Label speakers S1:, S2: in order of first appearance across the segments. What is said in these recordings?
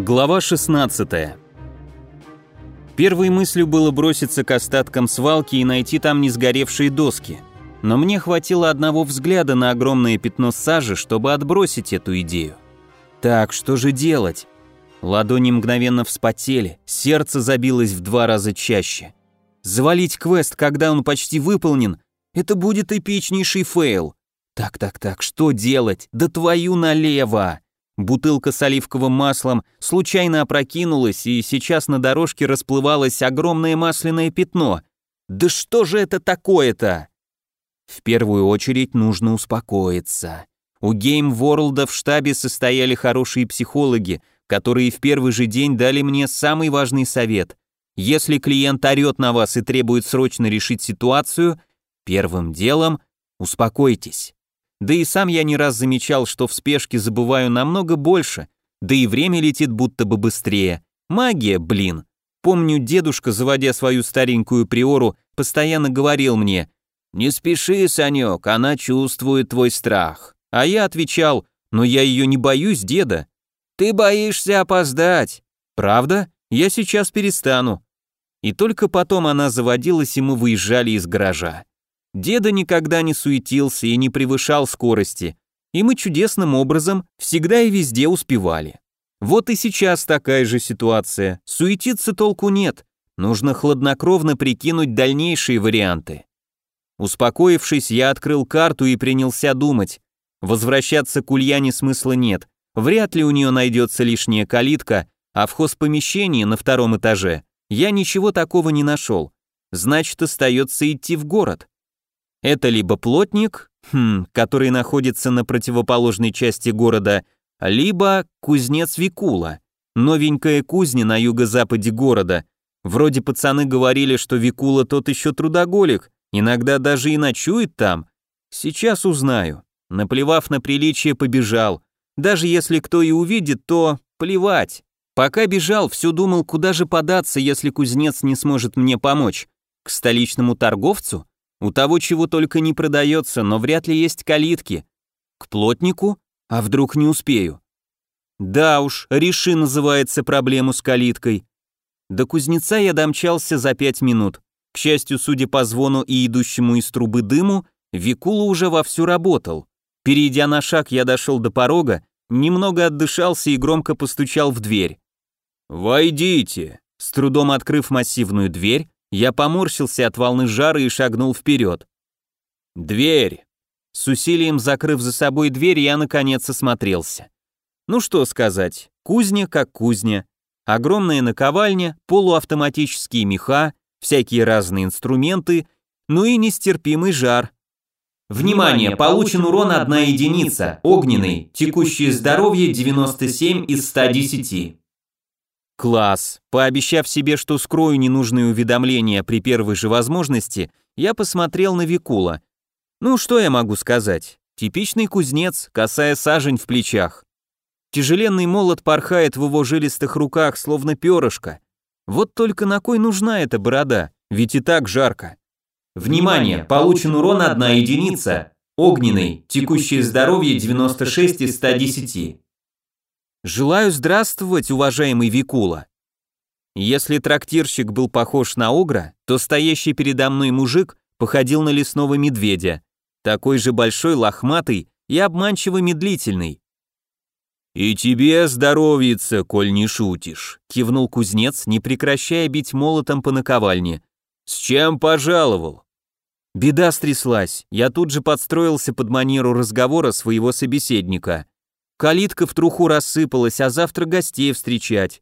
S1: Глава 16. Первой мыслью было броситься к остаткам свалки и найти там не сгоревшие доски. Но мне хватило одного взгляда на огромное пятно сажи, чтобы отбросить эту идею. Так, что же делать? Ладони мгновенно вспотели, сердце забилось в два раза чаще. Завалить квест, когда он почти выполнен, это будет эпичнейший фейл. Так-так-так, что делать? Да твою налево! Бутылка с оливковым маслом случайно опрокинулась, и сейчас на дорожке расплывалось огромное масляное пятно. Да что же это такое-то? В первую очередь нужно успокоиться. У Game World в штабе состояли хорошие психологи, которые в первый же день дали мне самый важный совет. Если клиент орет на вас и требует срочно решить ситуацию, первым делом успокойтесь. Да и сам я не раз замечал, что в спешке забываю намного больше, да и время летит будто бы быстрее. Магия, блин. Помню, дедушка, заводя свою старенькую приору, постоянно говорил мне «Не спеши, Санек, она чувствует твой страх». А я отвечал «Но я ее не боюсь, деда». «Ты боишься опоздать». «Правда? Я сейчас перестану». И только потом она заводилась, и мы выезжали из гаража. Деда никогда не суетился и не превышал скорости, и мы чудесным образом всегда и везде успевали. Вот и сейчас такая же ситуация. Суетиться толку нет. Нужно хладнокровно прикинуть дальнейшие варианты. Успокоившись, я открыл карту и принялся думать. Возвращаться к Ульяне смысла нет. Вряд ли у нее найдется лишняя калитка, а в хозпомещении на втором этаже я ничего такого не нашел. Значит, остается идти в город. Это либо плотник, хм, который находится на противоположной части города, либо кузнец Викула, новенькая кузня на юго-западе города. Вроде пацаны говорили, что Викула тот еще трудоголик, иногда даже и ночует там. Сейчас узнаю. Наплевав на приличие, побежал. Даже если кто и увидит, то плевать. Пока бежал, все думал, куда же податься, если кузнец не сможет мне помочь. К столичному торговцу? У того чего только не продается, но вряд ли есть калитки. К плотнику? А вдруг не успею? Да уж, реши называется проблему с калиткой. До кузнеца я домчался за пять минут. К счастью, судя по звону и идущему из трубы дыму, Викула уже вовсю работал. Перейдя на шаг, я дошел до порога, немного отдышался и громко постучал в дверь. «Войдите!» С трудом открыв массивную дверь, я поморщился от волны жара и шагнул вперед. «Дверь!» С усилием закрыв за собой дверь, я наконец осмотрелся. Ну что сказать, кузня как кузня. Огромная наковальня, полуавтоматические меха, всякие разные инструменты, ну и нестерпимый жар. Внимание, получен урон одна единица, огненный, текущее здоровье 97 из 110. Класс. Пообещав себе, что скрою ненужные уведомления при первой же возможности, я посмотрел на Викула. Ну, что я могу сказать? Типичный кузнец, касая сажень в плечах. Тяжеленный молот порхает в его жилистых руках, словно перышко. Вот только на кой нужна эта борода? Ведь и так жарко. Внимание, получен урон одна единица. Огненный, текущее здоровье 96 из 110. «Желаю здравствовать, уважаемый Викула». Если трактирщик был похож на огра, то стоящий передо мной мужик походил на лесного медведя, такой же большой, лохматый и обманчиво медлительный. «И тебе здоровится, коль не шутишь», — кивнул кузнец, не прекращая бить молотом по наковальне. «С чем пожаловал?» Беда стряслась, я тут же подстроился под манеру разговора своего собеседника. Калитка в труху рассыпалась, а завтра гостей встречать.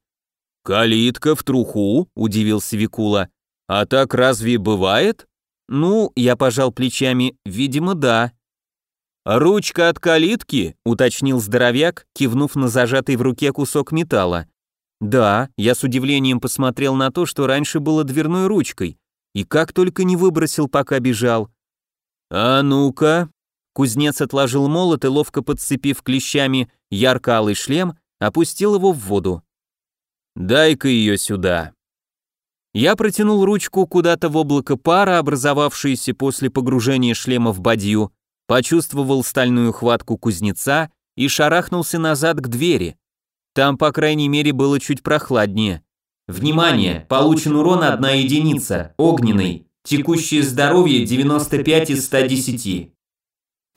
S1: Калитка в труху? удивился Викула. А так разве бывает? Ну, я пожал плечами, видимо, да. Ручка от калитки, уточнил здоровяк, кивнув на зажатый в руке кусок металла. Да, я с удивлением посмотрел на то, что раньше было дверной ручкой, и как только не выбросил, пока бежал. А ну-ка, Кузнец отложил молот и, ловко подцепив клещами ярко-алый шлем, опустил его в воду. «Дай-ка ее сюда». Я протянул ручку куда-то в облако пара, образовавшееся после погружения шлема в бадью, почувствовал стальную хватку кузнеца и шарахнулся назад к двери. Там, по крайней мере, было чуть прохладнее.
S2: Внимание! Получен урон одна единица, огненный. Текущее здоровье 95 из 110.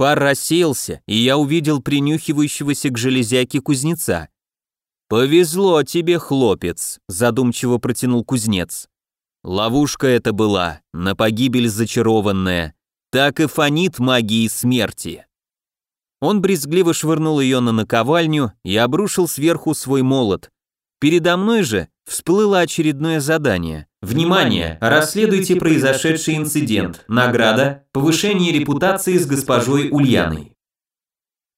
S1: Пар рассеялся, и я увидел принюхивающегося к железяке кузнеца. «Повезло тебе, хлопец», – задумчиво протянул кузнец. «Ловушка это была, на погибель зачарованная. Так и фонит магии смерти». Он брезгливо швырнул ее на наковальню и обрушил сверху свой молот. Передо мной же всплыло очередное задание.
S2: Внимание! Расследуйте произошедший инцидент. Награда – повышение репутации с госпожой Ульяной.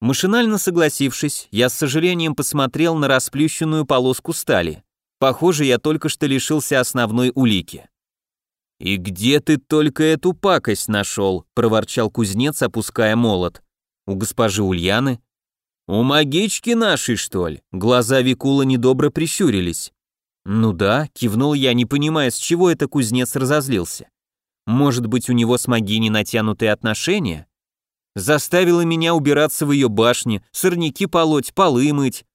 S1: Машинально согласившись, я с сожалением посмотрел на расплющенную полоску стали. Похоже, я только что лишился основной улики. «И где ты только эту пакость нашел?» – проворчал кузнец, опуская молот. «У госпожи Ульяны?» «У магички нашей, что ли?» Глаза Викула недобро прищурились. «Ну да», — кивнул я, не понимая, с чего это кузнец разозлился. «Может быть, у него с Магини натянутые отношения?» Заставила меня убираться в ее башне, сорняки полоть, полы мыть.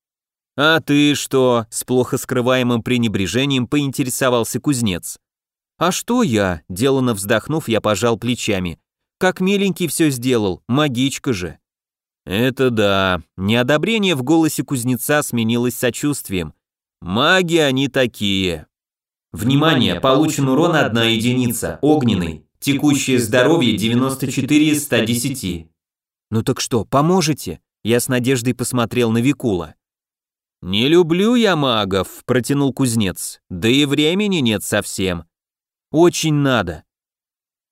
S1: «А ты что?» — с плохо скрываемым пренебрежением поинтересовался кузнец. «А что я?» — делано вздохнув, я пожал плечами. «Как миленький все сделал, магичка же». «Это да». Неодобрение в голосе кузнеца сменилось сочувствием. Маги они такие.
S2: Внимание, получен урон одна единица, огненный. Текущее здоровье 94 из 110.
S1: Ну так что, поможете? Я с надеждой посмотрел на Викула. «Не люблю я магов», — протянул кузнец. «Да и времени нет совсем». «Очень надо».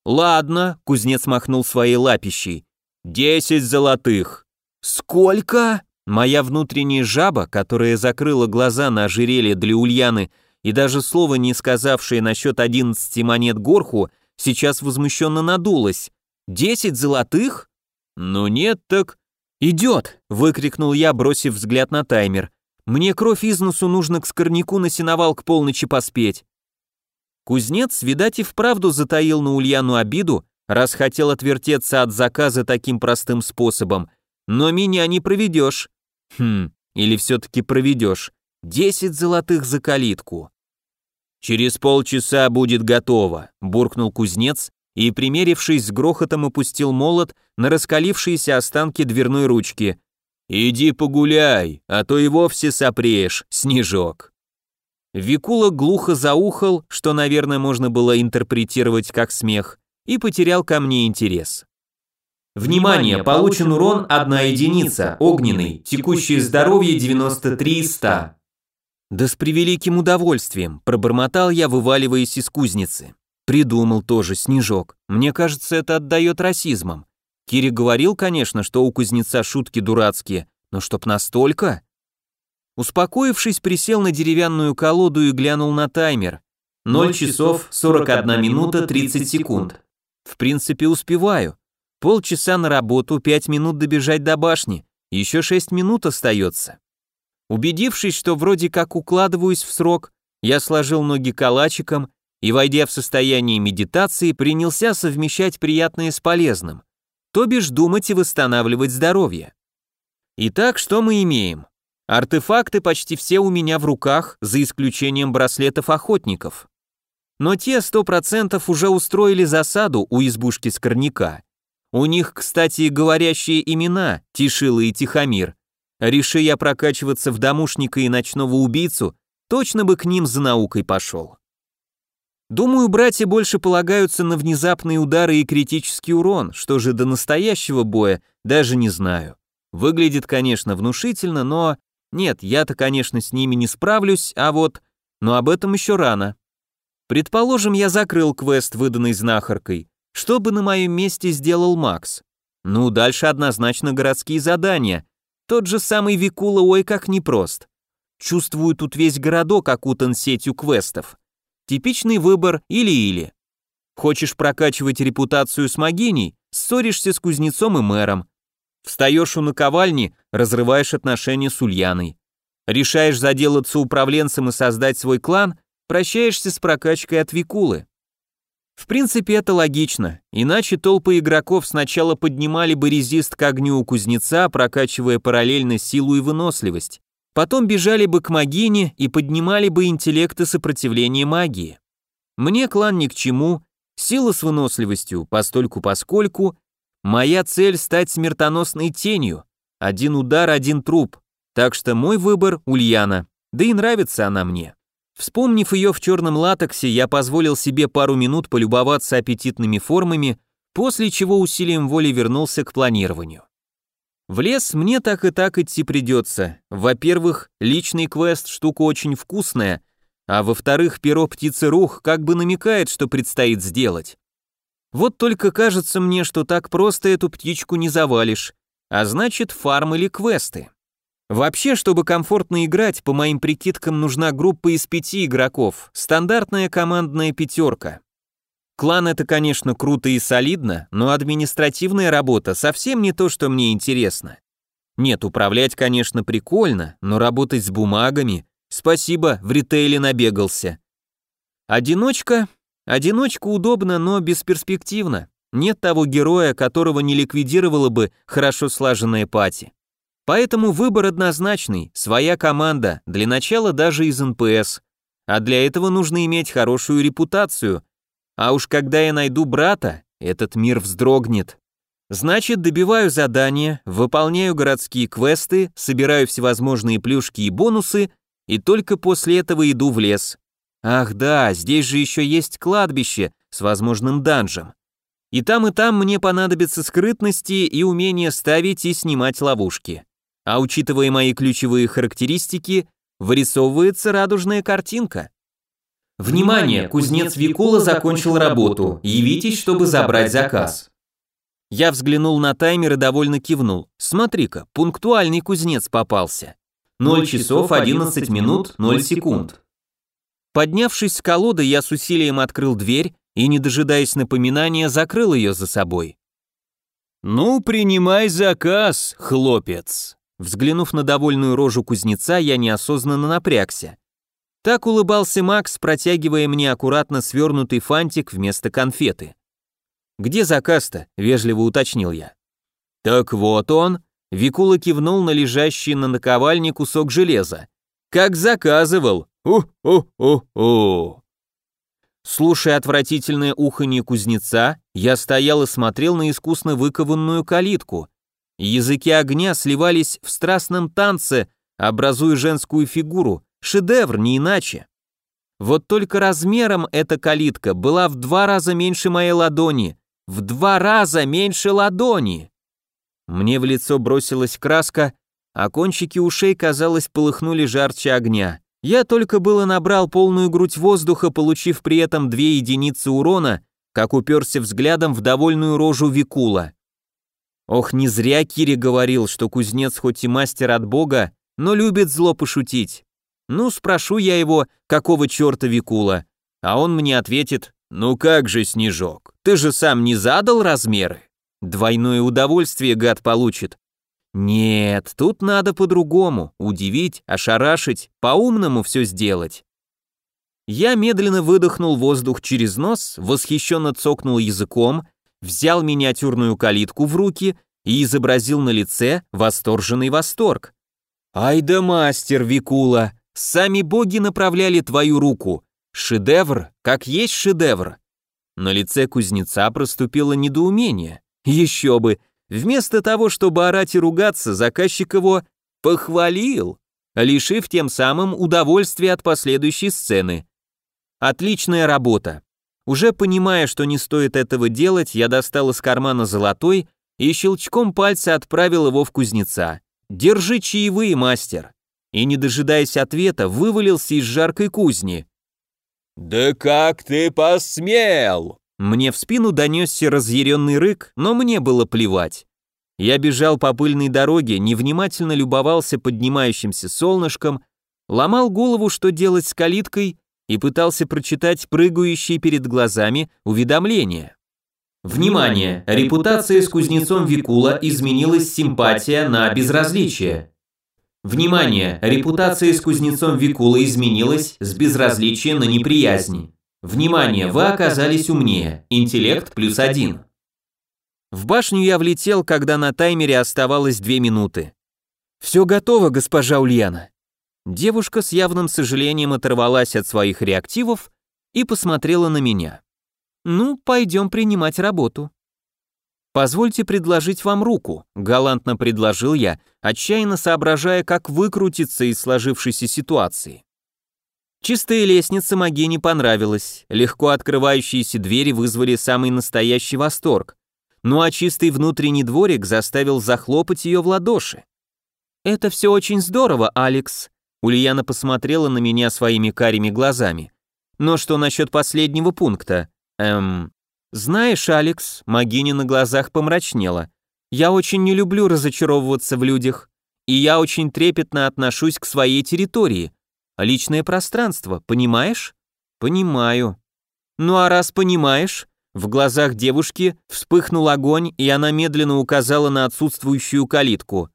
S1: «Ладно», — кузнец махнул своей лапищей. «Десять золотых». «Сколько?» Моя внутренняя жаба, которая закрыла глаза на ожерелье для Ульяны и даже слова не сказавшая насчет одиннадцати монет горху, сейчас возмущенно надулась. «Десять золотых?» «Ну нет так...» «Идет!» — выкрикнул я, бросив взгляд на таймер. «Мне кровь из носу нужно к скорняку на сеновал к полночи поспеть». Кузнец, видать, и вправду затаил на Ульяну обиду, раз хотел отвертеться от заказа таким простым способом. Но меня не проведешь. Хм, или все-таки проведешь. Десять золотых за калитку. Через полчаса будет готово, буркнул кузнец и, примерившись с грохотом, опустил молот на раскалившиеся останки дверной ручки. «Иди погуляй, а то и вовсе сопреешь, снежок». Викула глухо заухал, что, наверное, можно было интерпретировать как смех, и потерял ко мне интерес.
S2: Внимание, получен урон 1 единица, огненный, текущее здоровье 93 из 100.
S1: Да с превеликим удовольствием, пробормотал я, вываливаясь из кузницы. Придумал тоже снежок. Мне кажется, это отдает расизмом. Кири говорил, конечно, что у кузнеца шутки дурацкие, но чтоб настолько? Успокоившись, присел на деревянную колоду и глянул на таймер.
S2: 0 часов 41 минута 30 секунд.
S1: В принципе, успеваю. Полчаса на работу, пять минут добежать до башни, еще шесть минут остается. Убедившись, что вроде как укладываюсь в срок, я сложил ноги калачиком и, войдя в состояние медитации, принялся совмещать приятное с полезным, то бишь думать и восстанавливать здоровье. Итак, что мы имеем? Артефакты почти все у меня в руках, за исключением браслетов охотников. Но те сто процентов уже устроили засаду у избушки Скорняка. У них, кстати, говорящие имена Тишила и Тихомир. Реши я прокачиваться в домушника и ночного убийцу, точно бы к ним за наукой пошел. Думаю, братья больше полагаются на внезапные удары и критический урон, что же до настоящего боя, даже не знаю. Выглядит, конечно, внушительно, но... Нет, я-то, конечно, с ними не справлюсь, а вот... Но об этом еще рано. Предположим, я закрыл квест, выданный знахаркой. Что бы на моем месте сделал Макс? Ну, дальше однозначно городские задания. Тот же самый Викула ой как непрост. Чувствую, тут весь городок окутан сетью квестов. Типичный выбор или-или. Хочешь прокачивать репутацию с могиней, ссоришься с кузнецом и мэром. Встаешь у наковальни, разрываешь отношения с Ульяной. Решаешь заделаться управленцем и создать свой клан, прощаешься с прокачкой от Викулы. В принципе, это логично, иначе толпы игроков сначала поднимали бы резист к огню у кузнеца, прокачивая параллельно силу и выносливость. Потом бежали бы к магине и поднимали бы интеллект и сопротивление магии. Мне клан ни к чему, сила с выносливостью, постольку поскольку, моя цель стать смертоносной тенью, один удар, один труп, так что мой выбор Ульяна, да и нравится она мне. Вспомнив ее в черном латексе, я позволил себе пару минут полюбоваться аппетитными формами, после чего усилием воли вернулся к планированию. В лес мне так и так идти придется. Во-первых, личный квест штука очень вкусная, а во-вторых, перо птицы рух как бы намекает, что предстоит сделать. Вот только кажется мне, что так просто эту птичку не завалишь, а значит фарм или квесты. Вообще, чтобы комфортно играть, по моим прикидкам нужна группа из пяти игроков, стандартная командная пятерка. Клан это, конечно, круто и солидно, но административная работа совсем не то, что мне интересно. Нет, управлять, конечно, прикольно, но работать с бумагами... Спасибо, в ритейле набегался. Одиночка? Одиночка удобно, но бесперспективно. Нет того героя, которого не ликвидировала бы хорошо слаженная пати. Поэтому выбор однозначный, своя команда, для начала даже из НПС. А для этого нужно иметь хорошую репутацию, а уж когда я найду брата, этот мир вздрогнет. Значит, добиваю задания, выполняю городские квесты, собираю всевозможные плюшки и бонусы, и только после этого иду в лес. Ах да, здесь же еще есть кладбище с возможным данжем. И там, и там мне понадобятся скрытности и умение ставить и снимать ловушки. А учитывая мои ключевые характеристики, вырисовывается радужная картинка.
S2: Внимание, кузнец Викула закончил работу. Явитесь, чтобы забрать заказ.
S1: Я взглянул на таймер и довольно кивнул. Смотри-ка, пунктуальный кузнец попался.
S2: 0 часов 11 минут 0 секунд.
S1: Поднявшись с колоды, я с усилием открыл дверь и, не дожидаясь напоминания, закрыл ее за собой. «Ну, принимай заказ, хлопец!» Взглянув на довольную рожу кузнеца, я неосознанно напрягся. Так улыбался Макс, протягивая мне аккуратно свернутый фантик вместо конфеты. «Где заказ-то?» — вежливо уточнил я. «Так вот он», — Викула кивнул на лежащий на наковальне кусок железа. «Как заказывал! У-у-у-у!» Слушая отвратительное уханье кузнеца, я стоял и смотрел на искусно выкованную калитку. Языки огня сливались в страстном танце, образуя женскую фигуру, Шедевр, не иначе. Вот только размером эта калитка была в два раза меньше моей ладони. В два раза меньше ладони. Мне в лицо бросилась краска, а кончики ушей, казалось, полыхнули жарче огня. Я только было набрал полную грудь воздуха, получив при этом две единицы урона, как уперся взглядом в довольную рожу Викула. Ох, не зря Кири говорил, что кузнец хоть и мастер от бога, но любит зло пошутить. Ну, спрошу я его, какого черта Викула, а он мне ответит, ну как же, Снежок, ты же сам не задал размеры? Двойное удовольствие гад получит. Нет, тут надо по-другому, удивить, ошарашить, по-умному все сделать. Я медленно выдохнул воздух через нос, восхищенно цокнул языком, взял миниатюрную калитку в руки и изобразил на лице восторженный восторг. «Ай да мастер, Викула! Сами боги направляли твою руку. Шедевр, как есть шедевр. На лице кузнеца проступило недоумение. Еще бы, вместо того, чтобы орать и ругаться, заказчик его похвалил, лишив тем самым удовольствия от последующей сцены. Отличная работа. Уже понимая, что не стоит этого делать, я достал из кармана золотой и щелчком пальца отправил его в кузнеца. Держи чаевые, мастер и, не дожидаясь ответа, вывалился из жаркой кузни. «Да как ты посмел!» Мне в спину донесся разъяренный рык, но мне было плевать. Я бежал по пыльной дороге, невнимательно любовался поднимающимся солнышком, ломал голову, что делать с калиткой, и пытался прочитать прыгающие перед глазами уведомления.
S2: Внимание! Репутация с кузнецом Викула изменилась симпатия на безразличие. Внимание! Репутация с кузнецом Викула изменилась с безразличия на неприязнь. Внимание! Вы оказались умнее. Интеллект плюс один.
S1: В башню я влетел, когда на таймере оставалось две минуты. «Все готово, госпожа Ульяна». Девушка с явным сожалением оторвалась от своих реактивов и посмотрела на меня. «Ну, пойдем принимать работу». «Позвольте предложить вам руку», — галантно предложил я, отчаянно соображая, как выкрутиться из сложившейся ситуации. Чистая лестница маге не понравилась, легко открывающиеся двери вызвали самый настоящий восторг, ну а чистый внутренний дворик заставил захлопать ее в ладоши. «Это все очень здорово, Алекс», Ульяна посмотрела на меня своими карими глазами. Но что насчет последнего пункта? Эм... Знаешь, Алекс, Магини на глазах помрачнела. Я очень не люблю разочаровываться в людях. И я очень трепетно отношусь к своей территории. Личное пространство, понимаешь? Понимаю. Ну а раз понимаешь, в глазах девушки вспыхнул огонь, и она медленно указала на отсутствующую калитку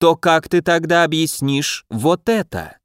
S1: то как ты тогда объяснишь вот это?